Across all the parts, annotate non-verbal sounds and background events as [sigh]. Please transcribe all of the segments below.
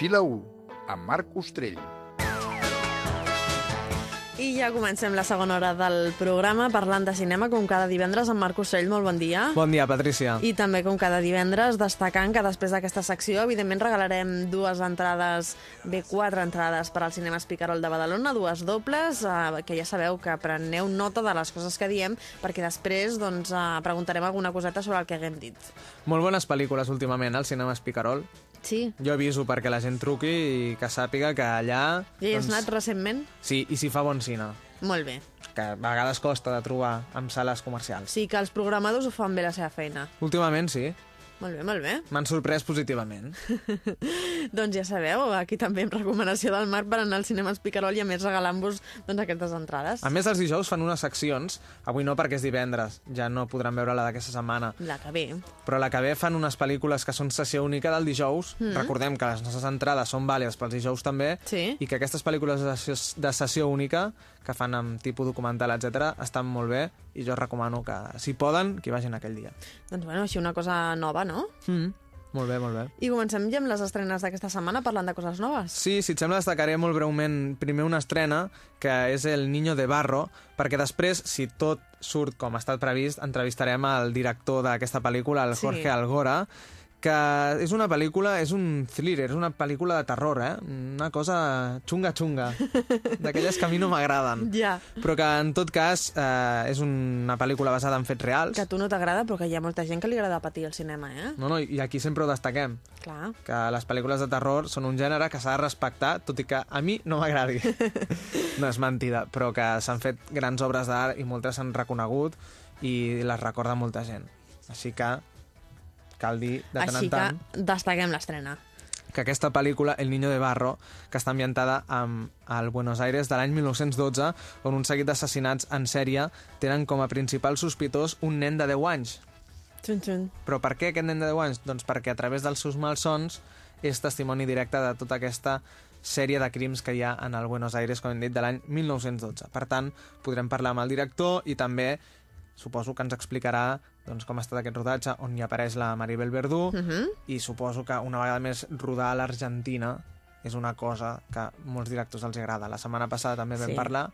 Cinefila 1, amb Marc Ostrell. I ja comencem la segona hora del programa parlant de cinema, com cada divendres amb Marc Ostrell. Molt bon dia. Bon dia, Patricia. I també, com cada divendres, destacant que després d'aquesta secció, evidentment, regalarem dues entrades, bé, quatre entrades per al Cinema Espicarol de Badalona, dues dobles, eh, que ja sabeu que preneu nota de les coses que diem, perquè després doncs, eh, preguntarem alguna coseta sobre el que haguem dit. Molt bones pel·lícules últimament al cinema Espicarol. Sí? Jo aviso perquè la gent truqui i que sàpiga que allà... Ja hi has anat recentment? Sí, i s'hi fa bon cine, Molt bé. que a vegades costa de trobar en sales comercials. Sí que els programadors ho fan bé la seva feina. Últimament sí, Molt bé, molt bé. m'han sorprès positivament. [laughs] doncs ja sabeu, aquí també amb recomanació del Marc per anar al cinema Espicarol i a més regalant-vos doncs, aquestes entrades. A més, els dijous fan unes seccions, avui no perquè és divendres, ja no podran veure la d'aquesta setmana, La que ve. però la que ve fan unes pel·lícules que són sessió única del dijous. Mm. Recordem que les nostres entrades són vàlides pels dijous també, Sí. i que aquestes pel·lícules de sessió, de sessió única, que fan amb tipus documental, etc, estan molt bé, i jo recomano que, si poden, que vagin aquell dia. Doncs bueno, així una cosa nova, no? Mm. Molt bé, molt bé. I comencem ja amb les estrenes d'aquesta setmana parlant de coses noves. Sí, si et sembla, destacaré molt breument primer una estrena, que és El Niño de Barro, perquè després, si tot surt com ha estat previst, entrevistarem el director d'aquesta pel·lícula, el Sí. Jorge Algora, que és una pel·lícula, és un thriller, és una pel·lícula de terror, eh? Una cosa xunga-xunga, [laughs] d'aquelles que a mi no m'agraden. Ja. Però que, en tot cas, eh, és una pel·lícula basada en fets reals. Que a tu no t'agrada, però que hi ha molta gent que li agrada patir al cinema, eh? No, no, i aquí sempre ho destaquem. Clar. que les pel·lícules de terror són un gènere que s'ha de respectar, tot i que a mi no m'agradi. [laughs] no és mentida, però que s'han fet grans obres d'art i moltes s'han reconegut i les recorda molta gent. Així que cal dir de tant Així en tant que destaquem l'estrena. que aquesta pel·lícula, El Niño de Barro, que està ambientada amb, al Buenos Aires de l'any 1912, on un seguit d'assassinats en sèrie tenen com a principal sospitós un nen de 10 anys, Xun, xun. però per què aquest nen de 10 anys? Doncs perquè a través dels seus malsons és testimoni directe de tota aquesta sèrie de crims que hi ha en el Buenos Aires, com hem dit, de l'any 1912. Per tant, podrem parlar amb el director i també suposo que ens explicarà doncs, com ha estat aquest rodatge, on hi apareix la Maribel Verdú, Uh -huh. i suposo que una vegada més rodar a l'Argentina és una cosa que molts directors els agrada. La setmana passada també vam Sí. parlar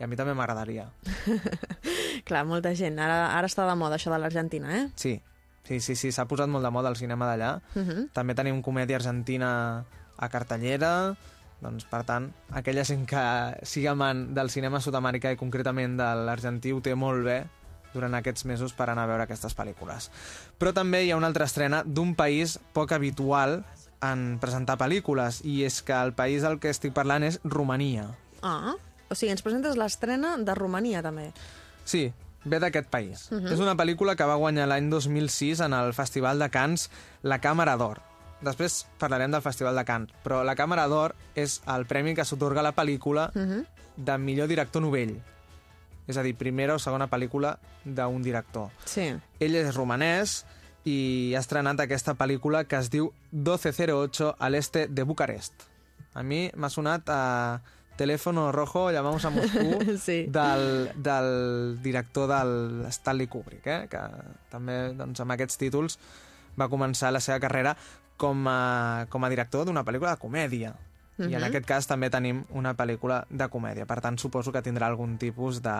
i a mi també m'agradaria. [laughs] Clar, molta gent. Ara, ara està de moda això de l'Argentina, eh? Sí, sí, sí, sí s'ha posat molt de moda el cinema d'allà. Uh -huh. També tenim comèdia argentina a cartellera, doncs, per tant, aquella gent que sigui amant del cinema sud-americà i concretament de l'argentí ho té molt bé durant aquests mesos per anar a veure aquestes pel·lícules. Però també hi ha una altra estrena d'un país poc habitual en presentar pel·lícules, i és que el país del que estic parlant és Romania. Ah, o sigui, ens presentes l'estrena de Romania, també. Sí, ve d'aquest país. Uh -huh. És una pel·lícula que va guanyar l'any 2006 en el Festival de Cannes la Càmera d'Or. Després parlarem del Festival de Cannes, però la Càmera d'Or és el premi que s'otorga a la pel·lícula Uh -huh. de millor director novell. És a dir, primera o segona pel·lícula d'un director. Sí. Ell és romanès i ha estrenat aquesta pel·lícula que es diu 1208 al este de Bucarest. A mi m'ha sonat a Teléfono Rojo, llamamos a Moscú, [laughs] Sí. del, del director del Stanley Kubrick, eh? que també doncs, amb aquests títols va començar la seva carrera com a, com a director d'una pel·lícula de comèdia. I en aquest cas també tenim una pel·lícula de comèdia, per tant suposo que tindrà algun tipus de,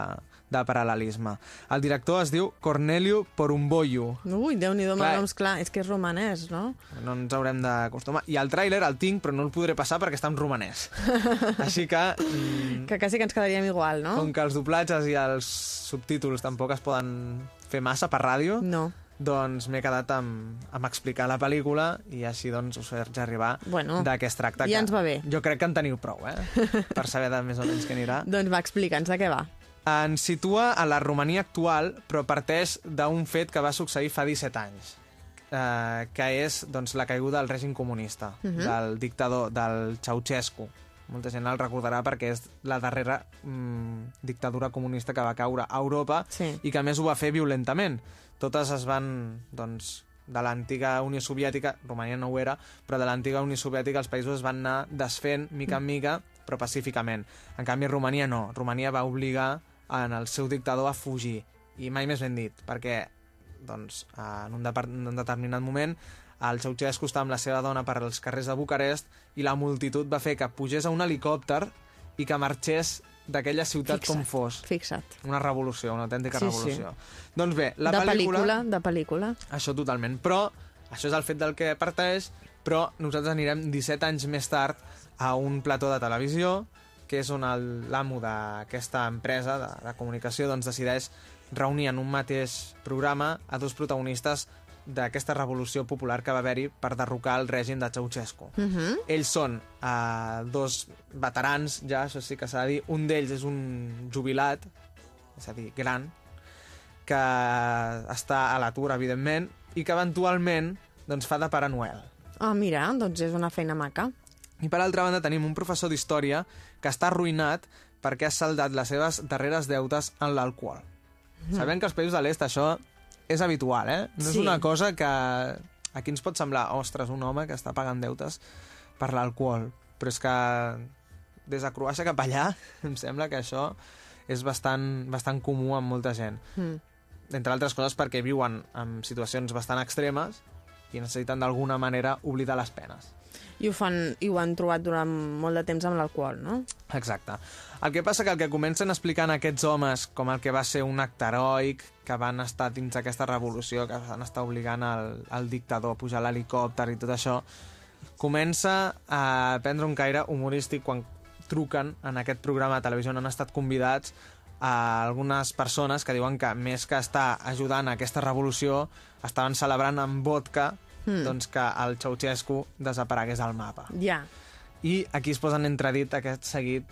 de paral·lelisme. El director es diu Cornelio Porumboyo. Ui, Déu-n'hi-do, Clar. noms, clar, és que és romanès, no? No ens haurem d'acostumar. I el tràiler el tinc, però no el podré passar perquè està en romanès. [laughs] Així que, mm, Que quasi que ens quedaríem igual, no? com que els doblatges i els subtítols tampoc es poden fer massa per ràdio, No. Doncs m'he quedat amb, amb explicar la pel·lícula i així doncs us faig arribar Bueno, de què es tracta. ja ens va bé. Jo crec que en teniu prou, eh? [laughs] per saber de més o menys què anirà. Doncs va, explica'ns de què va. Ens situa a la Romania actual, però parteix d'un fet que va succeir fa 17 anys, eh, que és doncs, la caiguda del règim comunista, uh Mhm. -huh. del dictador, del Ceausescu. Molta gent el recordarà perquè és la darrera mm, dictadura comunista que va caure a Europa Sí. i que més ho va fer violentament. Totes es van, doncs, de l'antiga Unió Soviètica, Romania no ho era, però de l'antiga Unió Soviètica els països es van anar desfent mica en mica, però pacíficament. En canvi, Romania no. Romania va obligar en el seu dictador a fugir. I mai més ben dit, perquè doncs, en un, en un determinat moment el Ceausescu estava amb la seva dona per als carrers de Bucarest i la multitud va fer que pugés a un helicòpter i que marxés d'aquella ciutat Fixa't. com fos. Fixa't. Una revolució, una autèntica Sí, revolució. Doncs bé, la de pel·lícula... pel·lícula, de pel·lícula. Això totalment. Però, això és el fet del que parteix, però nosaltres anirem 17 anys més tard a un plató de televisió, que és on l'amo d'aquesta empresa de, de comunicació doncs, decideix reunir en un mateix programa a dos protagonistes d'aquesta revolució popular que va haver-hi per derrocar el règim de Ceausescu. Uh -huh. Ells són uh, dos veterans, ja, això sí que s'ha de dir. Un d'ells és un jubilat, és a dir, gran, que està a l'atur, evidentment, i que eventualment doncs, fa de Pare Noel. Ah, mira, doncs és una feina maca. I per altra banda tenim un professor d'història que està arruïnat perquè ha saldat les seves darreres deutes en l'alcohol. Mm. Sabem que als països de l'est això és habitual, eh? No és Sí. una cosa que aquí ens pot semblar, ostres, un home que està pagant deutes per l'alcohol, però és que des de Croàcia cap allà [laughs] em sembla que això és bastant, bastant comú amb molta gent. Mm. Entre altres coses perquè viuen en situacions bastant extremes i necessiten d'alguna manera oblidar les penes. I ho, fan, I ho han trobat durant molt de temps amb l'alcohol, no? Exacte. El que passa que el que comencen explicant aquests homes com el que va ser un acte heroic, que van estar dins d'aquesta revolució, que van estar obligant el, el dictador a pujar l'helicòpter i tot això, comença a prendre un caire humorístic quan truquen en aquest programa de televisió on han estat convidats a algunes persones que diuen que més que estar ajudant a aquesta revolució estaven celebrant amb vodka Mm. doncs que el Ceausescu desaparegués al mapa. Ja. I aquí es posen entredit aquest seguit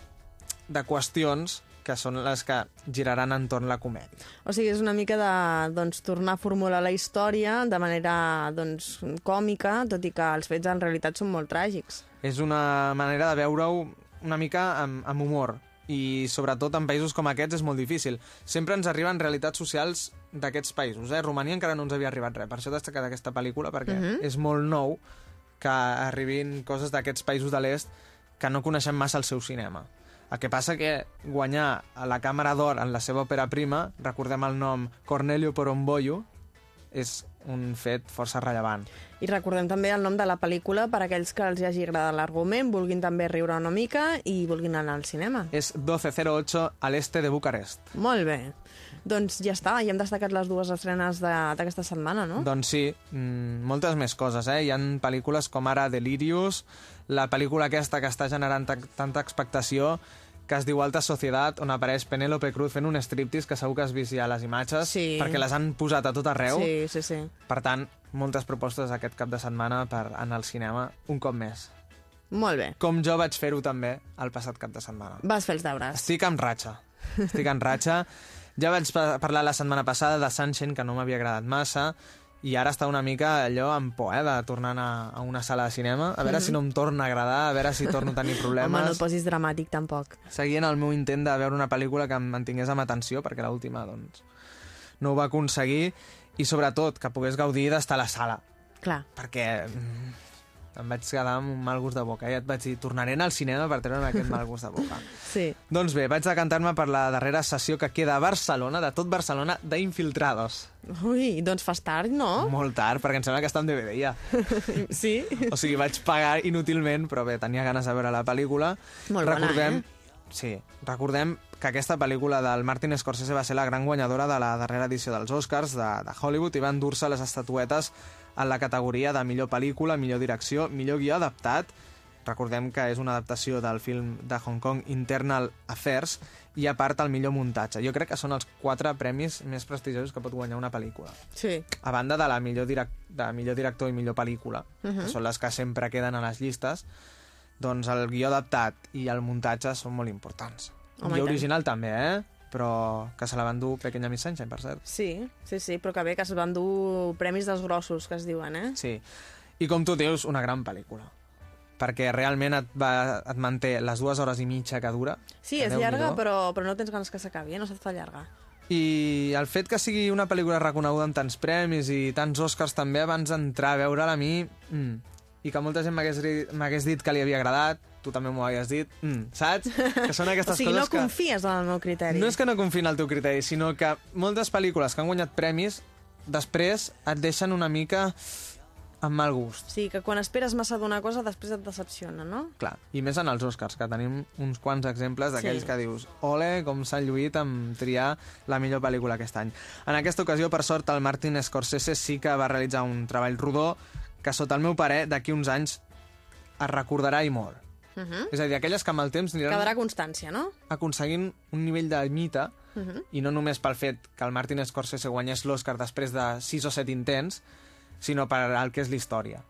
de qüestions que són les que giraran entorn la comèdia. O sigui, és una mica de doncs, tornar a formular la història de manera doncs, còmica, tot i que els fets en realitat són molt tràgics. És una manera de veure-ho una mica amb, amb humor i sobretot en països com aquests és molt difícil. Sempre ens arriben realitats socials d'aquests països. Eh? Romania encara no ens havia arribat res, per això he destacat aquesta pel·lícula, perquè uh -huh. és molt nou que arribin coses d'aquests països de l'est que no coneixem massa el seu cinema. El que passa que guanyar a la Càmera d'Or en la seva òpera prima, recordem el nom Cornelio Poromboyo, és un fet força rellevant. I recordem també el nom de la pel·lícula per aquells que els hagi agradat l'argument, vulguin també riure una mica i vulguin anar al cinema. És 1208 a l'este de Bucarest. Molt bé. Doncs ja està, ja hem destacat les dues estrenes de- d'aquesta setmana, no? Doncs sí, mm, moltes més coses, eh? Hi han pel·lícules com ara Delirious, la pel·lícula aquesta que està generant ta- tanta expectació, que es diu Alta Societat, on apareix Penélope Cruz fent un striptease, que segur que has vist ja les imatges, Sí. perquè les han posat a tot arreu. Sí, sí, sí. Per tant, moltes propostes aquest cap de setmana per anar al cinema un cop més. Molt bé. Com jo vaig fer-ho també el passat cap de setmana. Vas fer els deures. Estic en ratxa. Estic en ratxa. Ja vaig pa- parlar la setmana passada de Sunshine, que no m'havia agradat massa, i ara està una mica allò amb por, eh, de tornar a a una sala de cinema, a veure si no em torna a agradar, a veure si torno a tenir problemes. Home, no et posis dramàtic, tampoc. Seguint el meu intent de veure una pel·lícula que em mantingués amb atenció, perquè l'última, doncs, no ho va aconseguir, i sobretot que pogués gaudir d'estar a la sala, Clar. perquè mm, em vaig quedar amb un mal gust de boca. Ja et vaig dir, tornaré al cinema per treure'm aquest mal gust de boca. [laughs] Sí. Doncs bé, vaig decantar-me per la darrera sessió que queda a Barcelona, de tot Barcelona, d'Infiltrados. Ui, doncs fas tard, no? Molt tard, perquè em sembla que està en DVD ja. [laughs] Sí. O sigui, vaig pagar inútilment, però bé, tenia ganes de veure la pel·lícula. Molt bona, recordem, eh? Sí, recordem que aquesta pel·lícula del Martin Scorsese va ser la gran guanyadora de la darrera edició dels Oscars de, de Hollywood i va endur-se les estatuetes en la categoria de millor pel·lícula, millor direcció, millor guió adaptat. Recordem que és una adaptació del film de Hong Kong Internal Affairs i a part el millor muntatge. Jo crec que són els quatre premis més prestigiosos que pot guanyar una pel·lícula. Sí. A banda de la millor, direc de millor director i millor pel·lícula, uh -huh. que són les que sempre queden a les llistes, doncs el guió adaptat i el muntatge són molt importants. Home, guió i original també, eh? Però que se la van dur Pequeña Miss Sunshine, per cert. Sí, sí, sí, però que bé que es van dur premis dels grossos, que es diuen, eh? Sí. I com tu dius, una gran pel·lícula. Perquè realment et, va, et manté les dues hores i mitja que dura. Sí, que és llarga, però, però no tens ganes que s'acabi, eh? No se't fa llarga. I el fet que sigui una pel·lícula reconeguda amb tants premis i tants Oscars també abans d'entrar a veure-la a mi... Mm, I que molta gent m'hagués dit que li havia agradat, tu també m'ho havies dit, mm, saps? Que són aquestes o sigui, coses no que... confies en el meu criteri. No és que no confiï en el teu criteri, sinó que moltes pel·lícules que han guanyat premis després et deixen una mica amb mal gust. Sí, que quan esperes massa d'una cosa, després et decepciona, no? Clar, i més en els Oscars, que tenim uns quants exemples d'aquells Sí. que dius ole, com s'han lluït amb triar la millor pel·lícula aquest any. En aquesta ocasió, per sort, el Martin Scorsese sí que va realitzar un treball rodó que, sota el meu parer, d'aquí uns anys es recordarà i molt. Uh -huh. És a dir, aquelles que amb el temps aniran Quedarà constància, no? aconseguint un nivell de mite, Uh -huh. i no només pel fet que el Martin Scorsese guanyés l'Oscar després de 6 o 7 intents, sinó per el que és la història.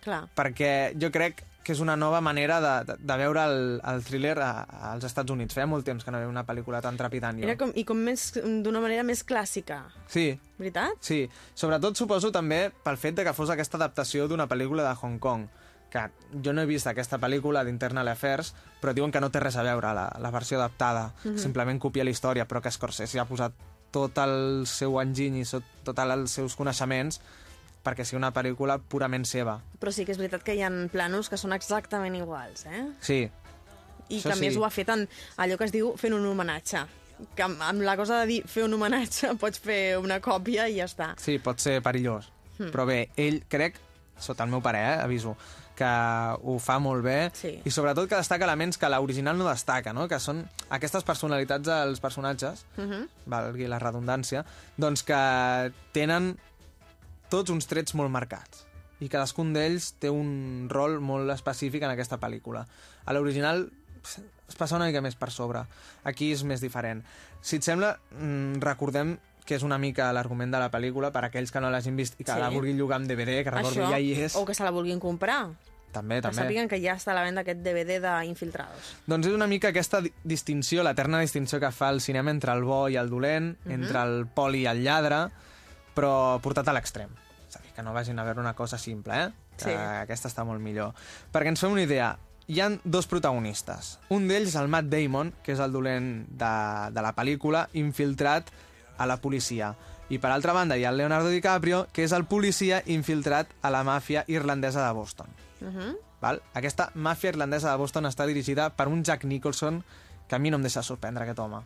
Clar. Perquè jo crec que és una nova manera de, de, de veure el, el thriller a, als Estats Units. Feia molt temps que no veia una pel·lícula tan trepidant jo. Era com, I com més d'una manera més clàssica, Sí, veritat? sí. Sobretot suposo també pel fet de que fos aquesta adaptació d'una pel·lícula de Hong Kong que jo no he vist aquesta pel·lícula d'Internal Affairs, però diuen que no té res a veure la, la versió adaptada, mm -hmm. simplement copia la història, però que Scorsese ha posat tot el seu enginy i tots els seus coneixements perquè sigui una pel·lícula purament seva. Però sí que és veritat que hi ha planos que són exactament iguals, eh? Sí, I Això que a més sí. ho ha fet en allò que es diu fent un homenatge. Que amb, amb la cosa de dir fer un homenatge [laughs] pots fer una còpia i ja està. Sí, pot ser perillós. Mm. Però bé, ell crec, sota el meu parer, eh, aviso, que ho fa molt bé Sí. i sobretot que destaca elements que l'original no destaca, no? que són aquestes personalitats dels personatges, Uh -huh. valgui la redundància, doncs que tenen tots uns trets molt marcats i cadascun d'ells té un rol molt específic en aquesta pel·lícula. A l'original es passa una mica més per sobre. Aquí és més diferent. Si et sembla, mm, recordem que és una mica l'argument de la pel·lícula per aquells que no l'hagin vist i que Sí. la vulguin llogar amb DVD, que recordo ja hi és. o que se la vulguin comprar. També, Que també. sàpiguen que ja està a la venda aquest DVD d'Infiltrados. Doncs és una mica aquesta di- distinció, l'eterna distinció que fa el cinema entre el bo i el dolent, Mhm. entre el poli i el lladre, però portat a l'extrem. És a dir, que no vagin a veure una cosa simple, eh? Que Sí. aquesta està molt millor. Perquè ens fem una idea, hi han dos protagonistes. Un d'ells el Matt Damon, que és el dolent de, de la pel·lícula, infiltrat a la policia. I per altra banda hi ha el Leonardo DiCaprio, que és el policia infiltrat a la màfia irlandesa de Boston. Uh -huh. Val? Aquesta màfia irlandesa de Boston està dirigida per un Jack Nicholson que a mi no em deixa sorprendre, aquest home.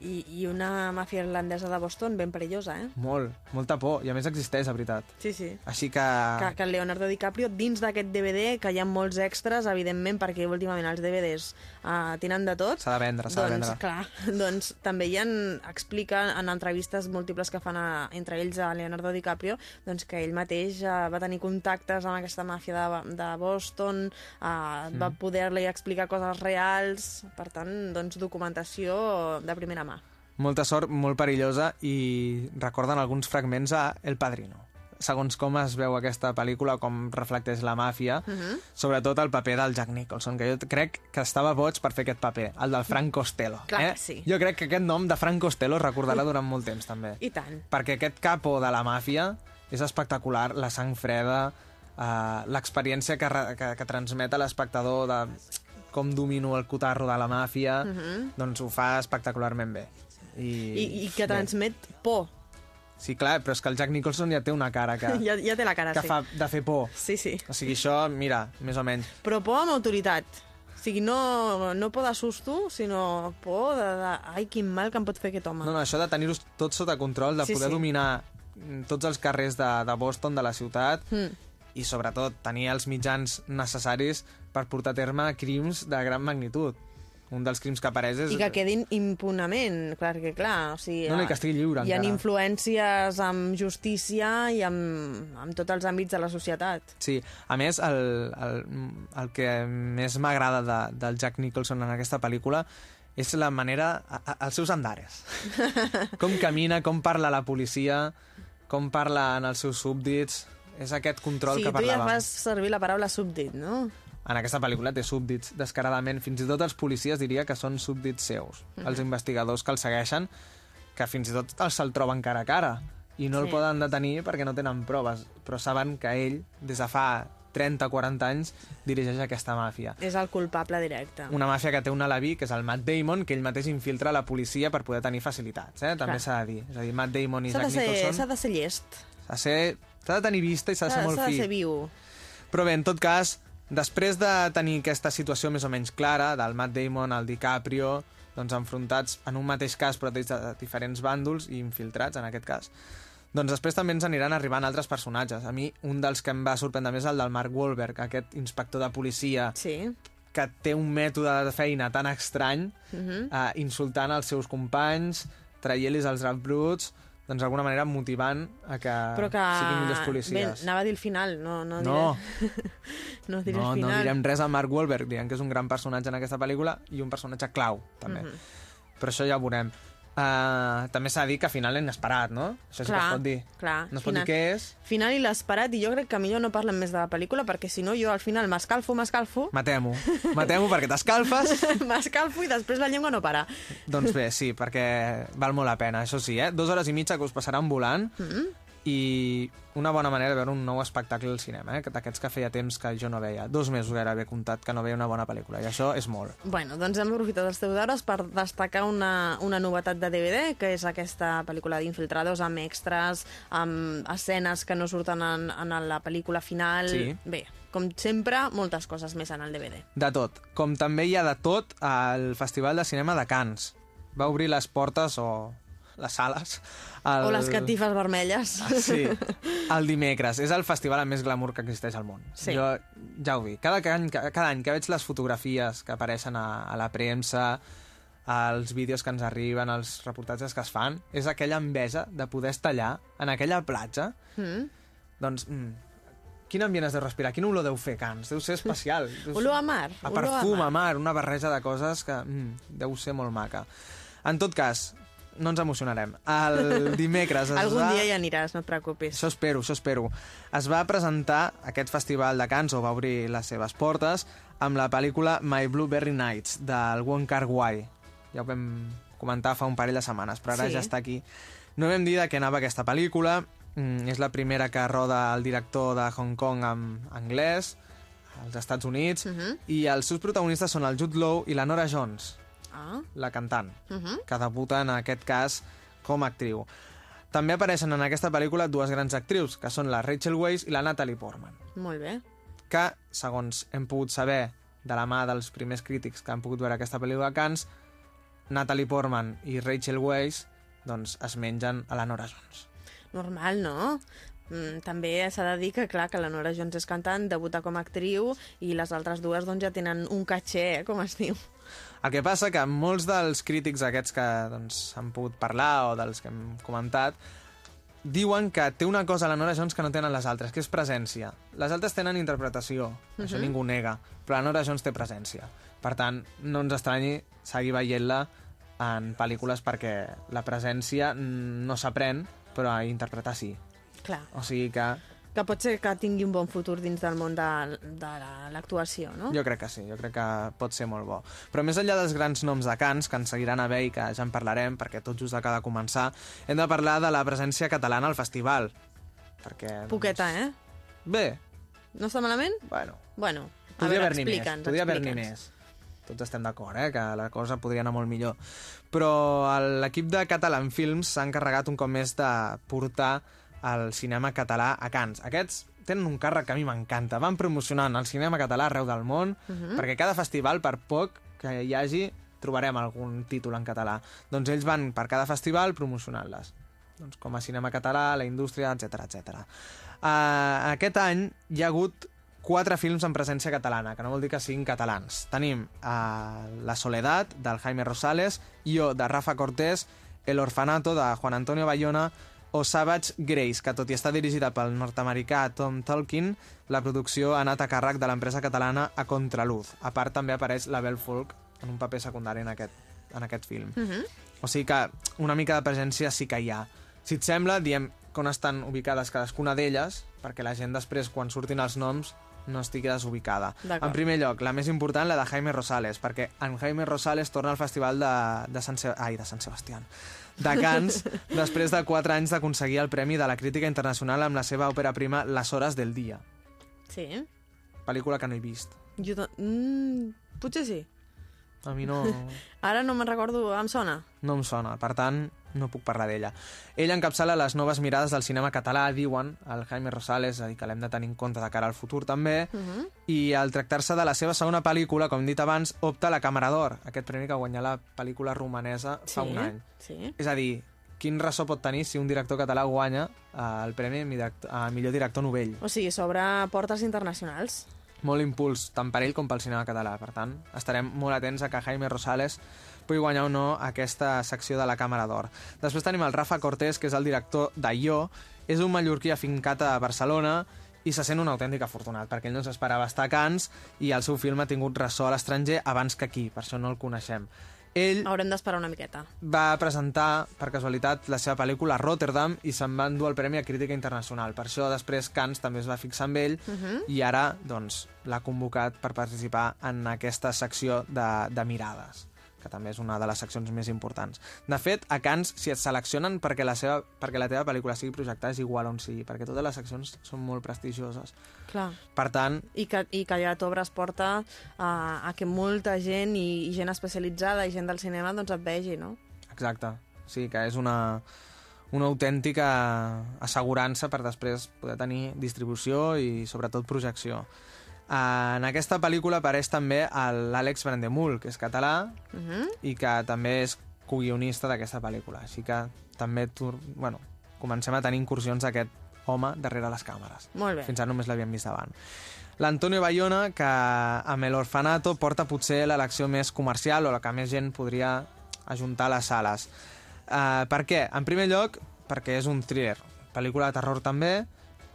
I, I una màfia irlandesa de Boston ben perillosa, eh? Molt, molta por, i a més existeix, de veritat. Sí, sí. Així que... Que, que Leonardo DiCaprio, dins d'aquest DVD, que hi ha molts extras, evidentment, perquè últimament els DVDs uh, tenen de tot. S'ha de vendre, s'ha de doncs, vendre. clar, [laughs] doncs també hi ha, explica en entrevistes múltiples que fan a, entre ells a Leonardo DiCaprio, doncs que ell mateix uh, va tenir contactes amb aquesta màfia de, de Boston, uh, mm. va poder-li explicar coses reals, per tant, doncs documentació de primera mà. Molta sort, molt perillosa, i recorden alguns fragments a El Padrino. Segons com es veu aquesta pel·lícula, com reflecteix la màfia, uh -huh. sobretot el paper del Jack Nicholson, que jo crec que estava boig per fer aquest paper, el del Frank Costello. Clar eh? sí. Jo crec que aquest nom de Frank Costello es recordarà durant molt temps, també. I tant. perquè aquest capo de la màfia és espectacular, la sang freda, eh, l'experiència que, que, que transmet a l'espectador de com domino el cotarro de la màfia, doncs ho fa espectacularment bé. I, I, i que bé. transmet por. Sí, clar, però és que el Jack Nicholson ja té una cara que, [laughs] Ja, ja té la cara, que sí. fa de fer por. Sí, sí. O sigui, això, mira, més o menys. Però por amb autoritat. O sigui, no, no por de susto, sinó por de, de... Ai, quin mal que em pot fer aquest home. No, no, això de tenir-ho tot sota control, de Sí, poder sí. dominar mm, tots els carrers de, de Boston, de la ciutat, Mm. i sobretot tenir els mitjans necessaris per portar a terme crims de gran magnitud. Un dels crims que apareix és... I que quedin impunament, clar que clar. O sigui, No, no, i que estigui lliure, Hi ha encara. influències amb justícia i amb, amb tots els àmbits de la societat. Sí, a més, el, el, el que més m'agrada de, del Jack Nicholson en aquesta pel·lícula és la manera... a- a- els seus andares. [laughs] com camina, com parla la policia, com parla en els seus súbdits... És aquest control sí, que tu ja parlàvem. fas servir la paraula súbdit, no? En aquesta pel·lícula té súbdits descaradament. Fins i tot els policies diria que són súbdits seus. Mhm. Els investigadors que el segueixen, que fins i tot els se'l troben cara a cara i no Sí. el poden detenir perquè no tenen proves, però saben que ell, des de fa 30 o 40 anys, dirigeix aquesta màfia. És el culpable directe. Una màfia que té un alabí, que és el Matt Damon, que ell mateix infiltra la policia per poder tenir facilitats, eh? també s'ha de dir. És a dir, Matt Damon i S'ha Jack ser, s'ha Nicholson... de ser llest. S'ha de ser... S'ha de tenir vista i s'ha de ser S'ha molt s'ha de fi. ser viu. Però bé, en tot cas, després de tenir aquesta situació més o menys clara, del Matt Damon al DiCaprio, doncs enfrontats en un mateix cas però des de diferents bàndols i infiltrats, en aquest cas, Doncs després també ens aniran arribant altres personatges. A mi, un dels que em va sorprendre més és el del Mark Wahlberg, aquest inspector de policia Sí. que té un mètode de feina tan estrany, Mhm. eh, insultant els seus companys, traient-los els draps bruts, doncs d'alguna manera motivant a que, Però que... siguin millors Bé, policies. anava a dir el final, no, no, [laughs] No. diré... no diré no, el no final. direm res a Mark Wahlberg, direm que és un gran personatge en aquesta pel·lícula i un personatge clau, també. Mhm. Però això ja ho veurem. Uh, també s'ha de dir que al final inesperat, no? Això sí que Clar, es pot dir. clar. No es pot Final- dir què és? Final i l'esperat, i jo crec que millor no parlem més de la pel·lícula, perquè si no jo al final m'escalfo, m'escalfo, Matem-ho. [laughs] Matem-ho perquè t'escalfes. [laughs] m'escalfo i després la llengua no para. doncs bé, sí, perquè val molt la pena, això sí, eh? Dues hores i mitja que us passaran volant Mm -hmm. I una bona manera de veure un nou espectacle al cinema, eh? d'aquests que feia temps que jo no veia. Dos mesos gairebé comptat que no veia una bona pel·lícula, i això és molt. Bueno, doncs hem aprofitat els teus deures per destacar una, una novetat de DVD, que és aquesta pel·lícula d'Infiltrados amb extras, amb escenes que no surten en, en la pel·lícula final. Sí. Bé, com sempre, moltes coses més en el DVD. De tot. Com també hi ha de tot al Festival de Cinema de Cannes. Va obrir les portes o les sales... El... O les catifes vermelles. Ah, Sí, el dimecres. És el festival amb més glamour que existeix al món. Sí. Jo ja ho dic. Cada any, cada any que veig les fotografies que apareixen a, a la premsa, els vídeos que ens arriben, els reportatges que es fan, és aquella enveja de poder estar allà, en aquella platja, Mm. doncs... Mm, quin ambient has de respirar? Quina olor deu fer, Cans? Deu ser especial. [laughs] Deu ser- Olor a mar. a perfum, a mar, una barreja de coses que mm, deu ser molt maca. En tot cas, no ens emocionarem. El [laughs] dimecres es Algun va... dia hi aniràs, no et preocupis. Això espero, això espero. Es va presentar aquest festival de Cannes, o va obrir les seves portes, amb la pel·lícula My Blueberry Nights, del Wong Kar Wai. Ja ho vam comentar fa un parell de setmanes, però ara Sí. ja està aquí. No vam dir de què anava aquesta pel·lícula. Mm, és la primera que roda el director de Hong Kong en anglès, als Estats Units, Mhm. i els seus protagonistes són el Jude Law i la Nora Jones, Ah, la cantant uh -huh. que debuta en aquest cas com a actriu. També apareixen en aquesta pel·lícula dues grans actrius, que són la Rachel Weisz i la Natalie Portman, molt bé. que, segons hem pogut saber de la mà dels primers crítics que han pogut veure aquesta pel·lícula a Cannes, Natalie Portman i Rachel Weisz doncs, es mengen a la Nora Jones. Normal, no? Mm, també s'ha de dir que, clar, que la Nora Jones és cantant, debuta com a actriu, i les altres dues doncs, ja tenen un caché, eh, com es diu. El que passa que molts dels crítics aquests que doncs, han pogut parlar o dels que hem comentat diuen que té una cosa a la Nora Jones que no tenen les altres, que és presència. Les altres tenen interpretació, uh -huh. això ningú nega, però la Nora Jones té presència. Per tant, no ens estranyi seguir veient-la en pel·lícules perquè la presència no s'aprèn, però a interpretar sí. Clar, O sigui que que pot ser que tingui un bon futur dins del món de, de la- l'actuació, no? Jo crec que sí, jo crec que pot ser molt bo. Però més enllà dels grans noms de cants, que ens seguiran a veure i que ja en parlarem, perquè tot just acaba de començar, hem de parlar de la presència catalana al festival. Perquè, doncs, Poqueta, eh? Bé, No està malament? bueno, Bueno, a podria veure, explica'ns, Podria haver-n'hi més. Tots estem d'acord, eh, que la cosa podria anar molt millor. Però l'equip de Catalan Films s'ha encarregat un cop més de portar el cinema català a Cants. Aquests tenen un càrrec que a mi m'encanta. Van promocionant el cinema català arreu del món, uh -huh. perquè cada festival, per poc que hi hagi, trobarem algun títol en català. Doncs ells van per cada festival promocionant-les. Doncs com a cinema català, la indústria, etc etc. Uh, aquest any hi ha hagut quatre films en presència catalana, que no vol dir que siguin catalans. Tenim uh, La Soledad, del Jaime Rosales, Io, de Rafa Cortés, El Orfanato, de Juan Antonio Bayona, o Savage Grace, que tot i estar dirigida pel nord-americà Tom Tolkien, la producció ha anat a càrrec de l'empresa catalana a Contraluz. A part, també apareix la Bell Folk en un paper secundari en aquest, en aquest film. Uh -huh. O sigui que una mica de presència sí que hi ha. Si et sembla, diem on estan ubicades cadascuna d'elles, perquè la gent després, quan surtin els noms, no estigui desubicada. En primer lloc, la més important, la de Jaime Rosales, perquè en Jaime Rosales torna al Festival de, de, Sant, Se Ai, de Sant Sebastián, de Cannes, després de 4 anys d'aconseguir el Premi de la Crítica Internacional amb la seva òpera prima Les Hores del Dia, Sí. pel·lícula que no he vist. Jo to... mm, potser sí. A mi no... [laughs] Ara no me'n recordo, em sona. no em sona, per tant, no puc parlar d'ella. Ell encapçala les noves mirades del cinema català, diuen, el Jaime Rosales, és a dir, que l'hem de tenir en compte de cara al futur també, Uh -huh. i al tractar-se de la seva segona pel·lícula, com hem dit abans, opta a la Càmera d'Or, aquest premi que guanyà la pel·lícula romanesa fa un any. Sí. És a dir, quin ressò pot tenir si un director català guanya eh, el Premi a millor director novell. O sigui, s'obre portes internacionals. Molt impuls, tant per ell com pel cinema català. Per tant, estarem molt atents a que Jaime Rosales pugui guanyar o no aquesta secció de la Càmera d'Or. Després tenim el Rafa Cortés, que és el director d'Aió. És un mallorquí afincat a Barcelona i se sent un autèntic afortunat, perquè ell no s'esperava estar a Cannes i el seu film ha tingut ressò a l'estranger abans que aquí, per això no el coneixem. Ell Haurem d'esperar una miqueta. va presentar, per casualitat, la seva pel·lícula a Rotterdam i se'n va endur el Premi a Crítica Internacional. Per això després Cannes també es va fixar amb ell uh -huh. i ara doncs, l'ha convocat per participar en aquesta secció de, de mirades que també és una de les seccions més importants. De fet, a Cannes, si et seleccionen perquè la, seva, perquè la teva pel·lícula sigui projectada, és igual on sigui, perquè totes les seccions són molt prestigioses. Clar. Per tant, I que, i que ja t'obres porta a, a que molta gent i, i gent especialitzada i gent del cinema doncs et vegi, no? Exacte. Sí, que és una, una autèntica assegurança per després poder tenir distribució i sobretot projecció. En aquesta pel·lícula apareix també l'Àlex Brandemul, que és català Uh -huh. i que també és co-guionista d'aquesta pel·lícula. Així que també bueno, comencem a tenir incursions d'aquest home darrere les càmeres. Molt bé. Fins ara només l'havíem vist davant. L'Antonio Bayona, que amb l'Orfanato porta potser l'elecció més comercial o la que més gent podria ajuntar a les sales. Uh, per què? En primer lloc, perquè és un thriller, pel·lícula de terror també,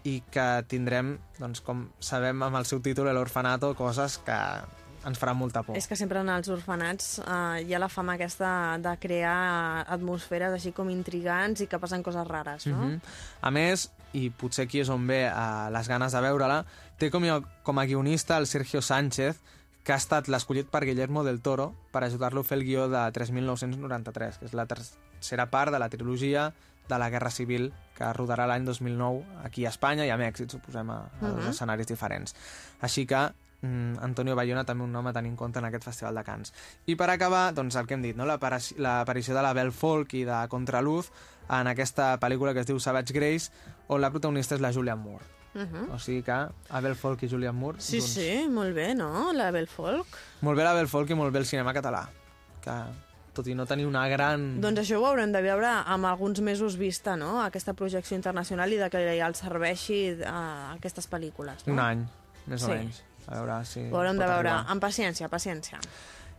i que tindrem, doncs, com sabem amb el seu títol, l'Orfanato, coses que ens faran molta por. És que sempre en els orfenats eh, hi ha la fama aquesta de crear atmosferes així com intrigants i que passen coses rares, no? Mhm. A més, i potser aquí és on ve uh, les ganes de veure-la, té com a, com a guionista el Sergio Sánchez, que ha estat l'escollit per Guillermo del Toro per ajudar-lo a fer el guió de 3.993, que és la tercera part de la trilogia de la Guerra Civil que rodarà l'any 2009 aquí a Espanya i a Mèxic, suposem, a, a dos Mhm. escenaris diferents. Així que mm, Antonio Bayona també un nom a tenir en compte en aquest Festival de Cants. I per acabar, doncs el que hem dit, no? l'aparici- l'aparició de la Belle Folk i de Contraluz en aquesta pel·lícula que es diu Savage Grace, on la protagonista és la Julianne Moore. Uh -huh. O sigui que Abel Folk i Julianne Moore... Sí, doncs, sí, molt bé, no? La Bell Folk. Molt bé l'Abel Folk i molt bé el cinema català, que tot i no tenir una gran... Doncs això ho haurem de veure amb alguns mesos vista, no? Aquesta projecció internacional i de que ja els serveixi a aquestes pel·lícules, no? Un any, més o Sí. menys. A veure si Ho haurem de veure arribar. amb paciència, paciència.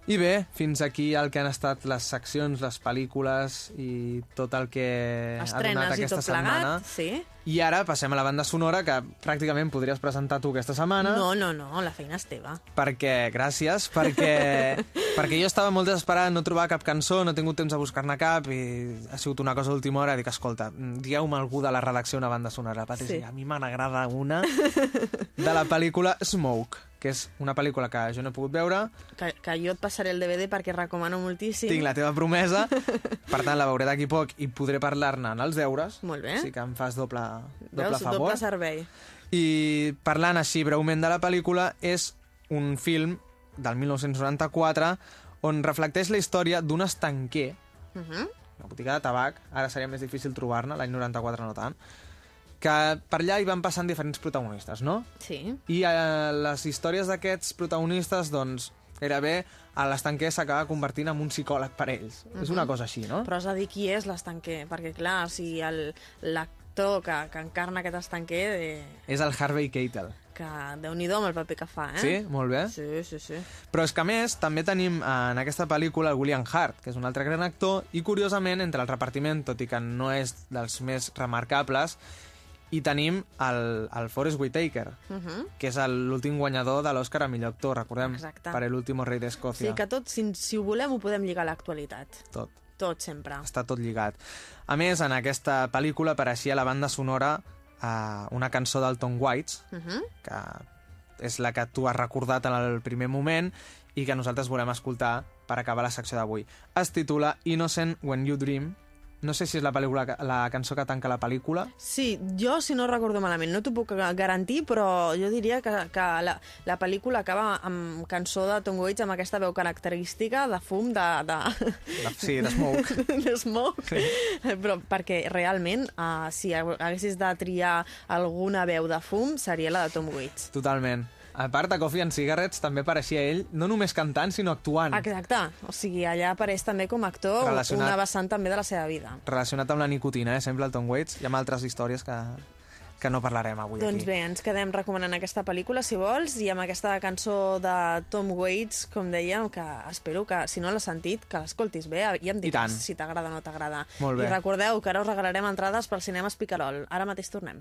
I bé, fins aquí el que han estat les seccions, les pel·lícules i tot el que ha donat Estrenes aquesta setmana. plegat, sí? I ara passem a la banda sonora, que pràcticament podries presentar tu aquesta setmana. No, no, no, la feina és teva. Perquè, gràcies, perquè, [laughs] perquè jo estava molt desesperat, no trobava cap cançó, no he tingut temps de buscar-ne cap i ha sigut una cosa d'última hora. Dic, escolta, digueu-me algú de la redacció una banda sonora. Patricia, Sí. a mi me n'agrada una de la pel·lícula Smoke, que és una pel·lícula que jo no he pogut veure, Que, que jo et passaré el DVD perquè recomano moltíssim. tinc la teva promesa, [laughs] per tant la veuré d'aquí poc i podré parlar-ne en els deures. Molt bé. Així que em fas doble, doble Veus? favor. Doble servei. I parlant així breument de la pel·lícula, és un film del 1994 on reflecteix la història d'un estanquer, Uh -huh. una botiga de tabac, ara seria més difícil trobar-ne, l'any 94 no tant, que per allà hi van passant diferents protagonistes, no? Sí. I eh, les històries d'aquests protagonistes, doncs, gairebé a l'estanquer s'acaba convertint en un psicòleg per ells. És una cosa així, no? Però has de dir qui és l'estanquer, perquè clar, el- l'actor que, que encarna aquest estanquer, eh, És el Harvey Keitel. que déu-n'hi-do amb el paper que fa, eh? Sí? Molt bé. Sí, sí, sí. Però és que a més també tenim eh, en aquesta pel·lícula el William Hart, que és un altre gran actor, i curiosament entre el repartiment, tot i que no és dels més remarcables, hi tenim el, el Forrest Whitaker, Uh -huh. que és l'últim guanyador de l'Oscar a millor actor, recordem, Exacte. per l'último rei Sí, d'Escòcia. que tot, si, si ho volem, ho podem lligar a l'actualitat. Tot, Tot, sempre. està tot lligat. A més, en aquesta pel·lícula apareixia a la banda sonora eh, una cançó del Tom Waits, Uh -huh. que és la que tu has recordat en el primer moment i que nosaltres volem escoltar per acabar la secció d'avui. Es titula Innocent When You Dream. No sé si és la, pel·lícula, la cançó que tanca la pel·lícula. Sí, jo, si no recordo malament, no t'ho puc garantir, però jo diria que, que la, la pel·lícula acaba amb cançó de Tom Waits amb aquesta veu característica de fum, de, de, sí, de Smoke. [laughs] de smoke. Sí. Però perquè realment, uh, si haguessis de triar alguna veu de fum, seria la de Tom Waits. Totalment. A part de Coffee and Cigarettes, també apareixia ell no només cantant, sinó actuant. Exacte. O sigui, allà apareix també com a actor Relacionat... una vessant també de la seva vida. Relacionat amb la nicotina, eh? Sempre el Tom Waits. Hi ha altres històries que, que no parlarem avui doncs aquí. bé, ens quedem recomanant aquesta pel·lícula, si vols, i amb aquesta cançó de Tom Waits, com dèiem, que espero que, si no l'has sentit, que l'escoltis bé i em diràs si t'agrada o no t'agrada. I recordeu que ara us regalarem entrades pel cinema Picarol. Ara mateix tornem.